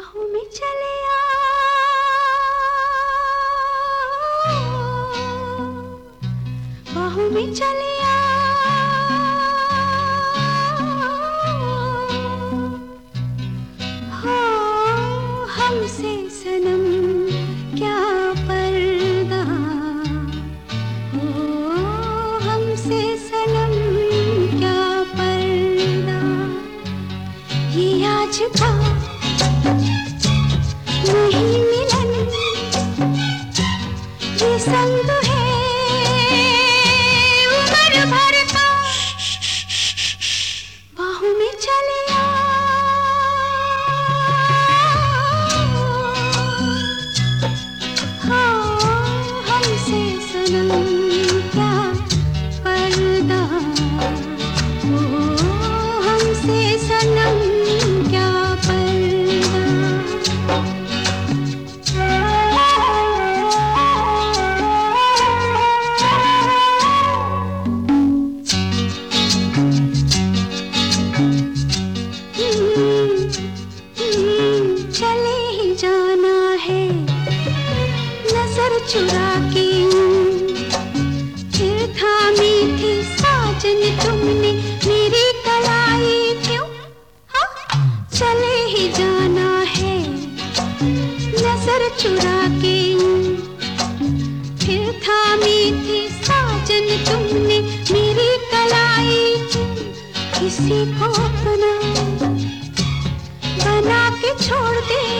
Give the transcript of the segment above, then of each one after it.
बाहों में चले आ। बाहों में चले आ। हो, हमसे सनम क्या पर्दा। हो, हमसे सनम क्या पर्दा। ये आज का Thank you. चुरा के फिर थामी साजन तुमने मेरी कलाई क्यों? हाँ? चले ही जाना है। नज़र चुरा के फिर थामी थी साजन तुमने मेरी कलाई किसी को अपना बना के छोड़ दे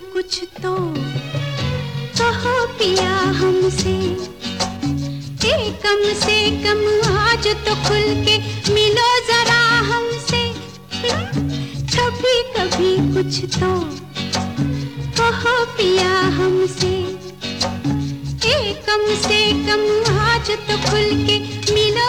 कुछ तो कहो पिया हमसे। ए कम से कम आज तो खुल के मिलो जरा हमसे। कभी कभी कुछ तो कहो पिया हमसे। ए कम से कम आज तो खुल के मिलो